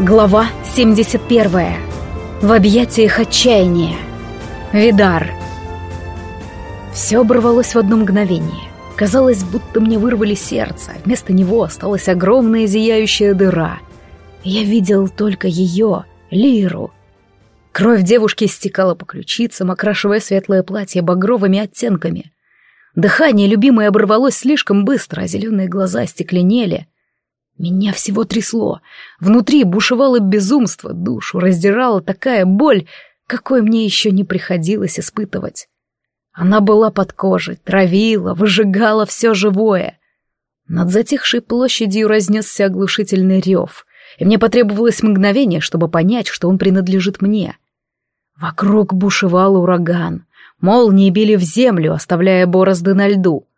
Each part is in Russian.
Глава 71. В объятиях отчаяния. Видар. Все оборвалось в одно мгновение. Казалось, будто мне вырвали сердце, вместо него осталась огромная зияющая дыра. Я видел только ее, Лиру. Кровь девушки стекала по ключицам, окрашивая светлое платье багровыми оттенками. Дыхание любимой оборвалось слишком быстро, а зеленые глаза стекленели — меня всего трясло. Внутри бушевало безумство, душу раздирала такая боль, какой мне еще не приходилось испытывать. Она была под кожей, травила, выжигала все живое. Над затихшей площадью разнесся оглушительный рев, и мне потребовалось мгновение, чтобы понять, что он принадлежит мне. Вокруг бушевал ураган, молнии били в землю, оставляя борозды на льду.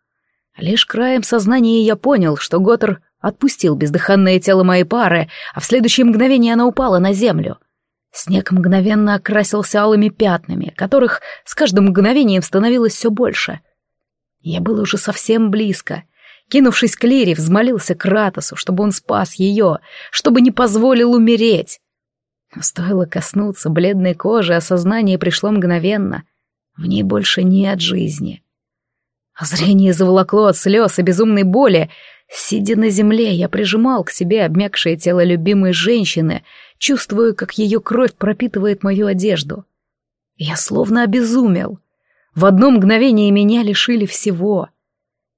Лишь краем сознания я понял, что Готтер Отпустил бездыханное тело моей пары, а в следующее мгновение она упала на землю. Снег мгновенно окрасился алыми пятнами, которых с каждым мгновением становилось все больше. Я был уже совсем близко. Кинувшись к Лире, взмолился Кратосу, чтобы он спас ее, чтобы не позволил умереть. Но стоило коснуться бледной кожи, осознание пришло мгновенно. В ней больше нет жизни. А зрение заволокло от слез и безумной боли, Сидя на земле, я прижимал к себе обмякшее тело любимой женщины, чувствуя, как ее кровь пропитывает мою одежду. Я словно обезумел. В одно мгновение меня лишили всего.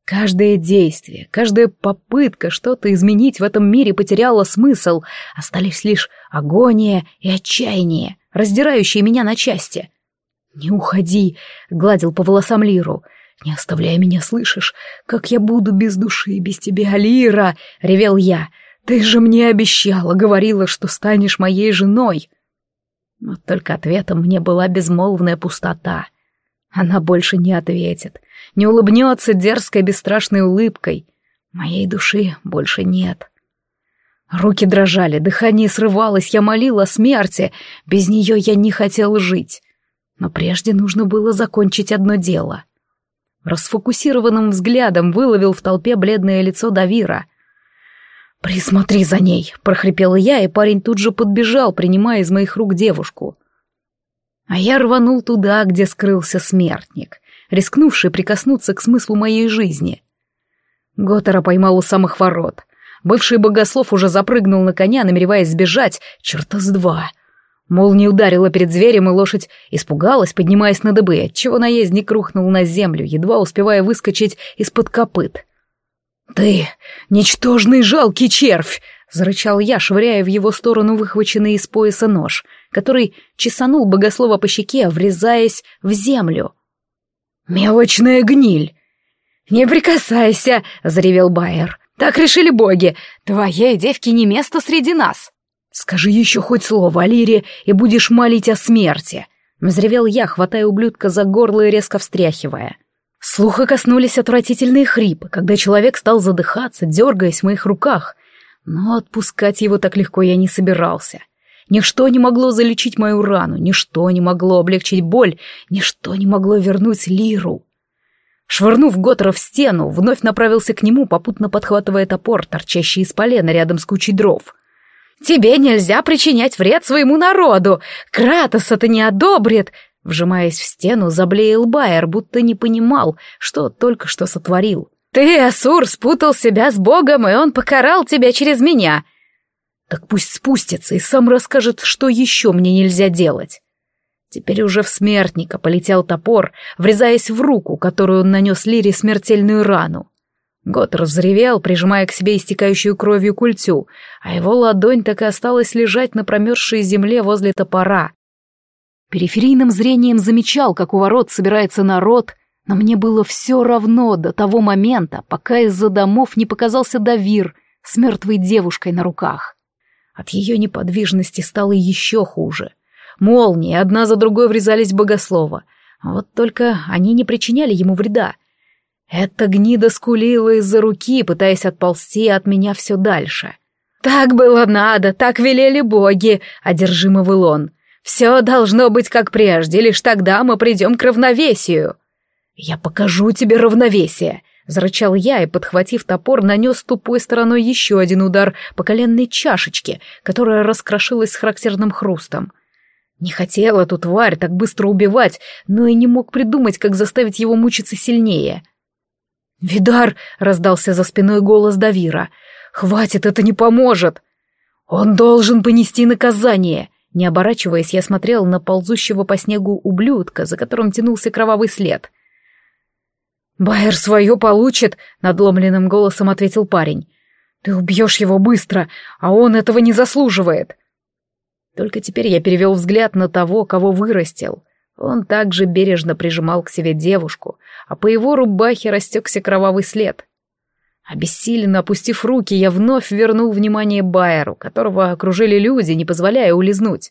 Каждое действие, каждая попытка что-то изменить в этом мире потеряла смысл, остались лишь агония и отчаяние, раздирающие меня на части. «Не уходи», — гладил по волосам Лиру, — «Не оставляй меня, слышишь? Как я буду без души, без тебя, Алира!» — ревел я. «Ты же мне обещала, говорила, что станешь моей женой!» Но только ответом мне была безмолвная пустота. Она больше не ответит, не улыбнется дерзкой бесстрашной улыбкой. Моей души больше нет. Руки дрожали, дыхание срывалось, я молила о смерти. Без нее я не хотел жить. Но прежде нужно было закончить одно дело — Расфокусированным взглядом выловил в толпе бледное лицо Давира. «Присмотри за ней!» — прохрипела я, и парень тут же подбежал, принимая из моих рук девушку. А я рванул туда, где скрылся смертник, рискнувший прикоснуться к смыслу моей жизни. Готера поймал у самых ворот. Бывший богослов уже запрыгнул на коня, намереваясь сбежать, черта с два — Молния ударила перед зверем, и лошадь испугалась, поднимаясь на дыбы, отчего наездник рухнул на землю, едва успевая выскочить из-под копыт. «Ты, ничтожный жалкий червь!» — зарычал я, швыряя в его сторону выхваченный из пояса нож, который чесанул богослова по щеке, врезаясь в землю. «Мелочная гниль!» «Не прикасайся!» — заревел Байер. «Так решили боги! Твоей девке не место среди нас!» «Скажи еще хоть слово, Алире, и будешь молить о смерти!» Взревел я, хватая ублюдка за горло и резко встряхивая. Слуха коснулись отвратительные хрипы, когда человек стал задыхаться, дергаясь в моих руках. Но отпускать его так легко я не собирался. Ничто не могло залечить мою рану, ничто не могло облегчить боль, ничто не могло вернуть Лиру. Швырнув Готера в стену, вновь направился к нему, попутно подхватывая топор, торчащий из полена рядом с кучей дров. Тебе нельзя причинять вред своему народу. Кратос это не одобрит!» Вжимаясь в стену, заблеял Байер, будто не понимал, что только что сотворил. «Ты, Асур, спутал себя с Богом, и он покарал тебя через меня!» «Так пусть спустится и сам расскажет, что еще мне нельзя делать!» Теперь уже в смертника полетел топор, врезаясь в руку, которую он нанес Лире смертельную рану. Гот разревел, прижимая к себе истекающую кровью культю, а его ладонь так и осталась лежать на промерзшей земле возле топора. Периферийным зрением замечал, как у ворот собирается народ, но мне было все равно до того момента, пока из-за домов не показался Давир с мертвой девушкой на руках. От ее неподвижности стало еще хуже. Молнии одна за другой врезались в богослова, вот только они не причиняли ему вреда — эта гнида скулила из-за руки, пытаясь отползти от меня все дальше. «Так было надо, так велели боги», — одержимо выл он. «Все должно быть как прежде, лишь тогда мы придем к равновесию». «Я покажу тебе равновесие», — зарычал я и, подхватив топор, нанес тупой стороной еще один удар по коленной чашечке, которая раскрошилась с характерным хрустом. Не хотел эту тварь так быстро убивать, но и не мог придумать, как заставить его мучиться сильнее. «Видар!» — раздался за спиной голос Давира. «Хватит, это не поможет!» «Он должен понести наказание!» Не оборачиваясь, я смотрел на ползущего по снегу ублюдка, за которым тянулся кровавый след. «Байер свое получит!» — надломленным голосом ответил парень. «Ты убьешь его быстро, а он этого не заслуживает!» Только теперь я перевел взгляд на того, кого вырастил. Он также бережно прижимал к себе девушку, а по его рубахе растекся кровавый след. Обессиленно опустив руки, я вновь вернул внимание Байеру, которого окружили люди, не позволяя улизнуть.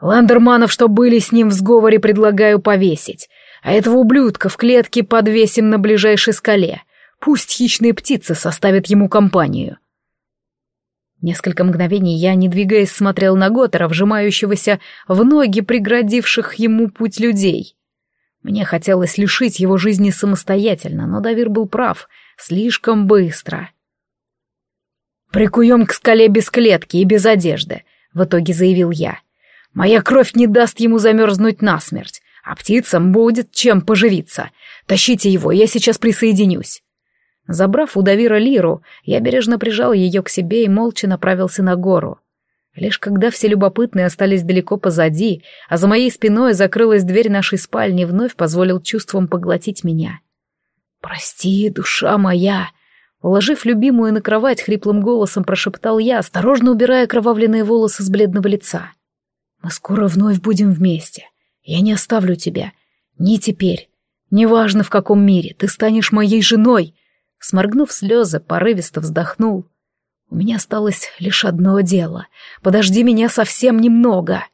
Ландерманов, что были с ним в сговоре, предлагаю повесить, а этого ублюдка в клетке подвесим на ближайшей скале. Пусть хищные птицы составят ему компанию. Несколько мгновений я, не двигаясь, смотрел на Готтера, вжимающегося в ноги преградивших ему путь людей. Мне хотелось лишить его жизни самостоятельно, но Давир был прав, слишком быстро. «Прикуем к скале без клетки и без одежды», — в итоге заявил я. «Моя кровь не даст ему замерзнуть насмерть, а птицам будет чем поживиться. Тащите его, я сейчас присоединюсь». Забрав у Давира лиру, я бережно прижал ее к себе и молча направился на гору. Лишь когда все любопытные остались далеко позади, а за моей спиной закрылась дверь нашей спальни, вновь позволил чувствам поглотить меня. «Прости, душа моя!» Уложив любимую на кровать, хриплым голосом прошептал я, осторожно убирая кровавленные волосы с бледного лица. «Мы скоро вновь будем вместе. Я не оставлю тебя. Ни теперь. Неважно, в каком мире. Ты станешь моей женой. Сморгнув слезы, порывисто вздохнул. «У меня осталось лишь одно дело. Подожди меня совсем немного».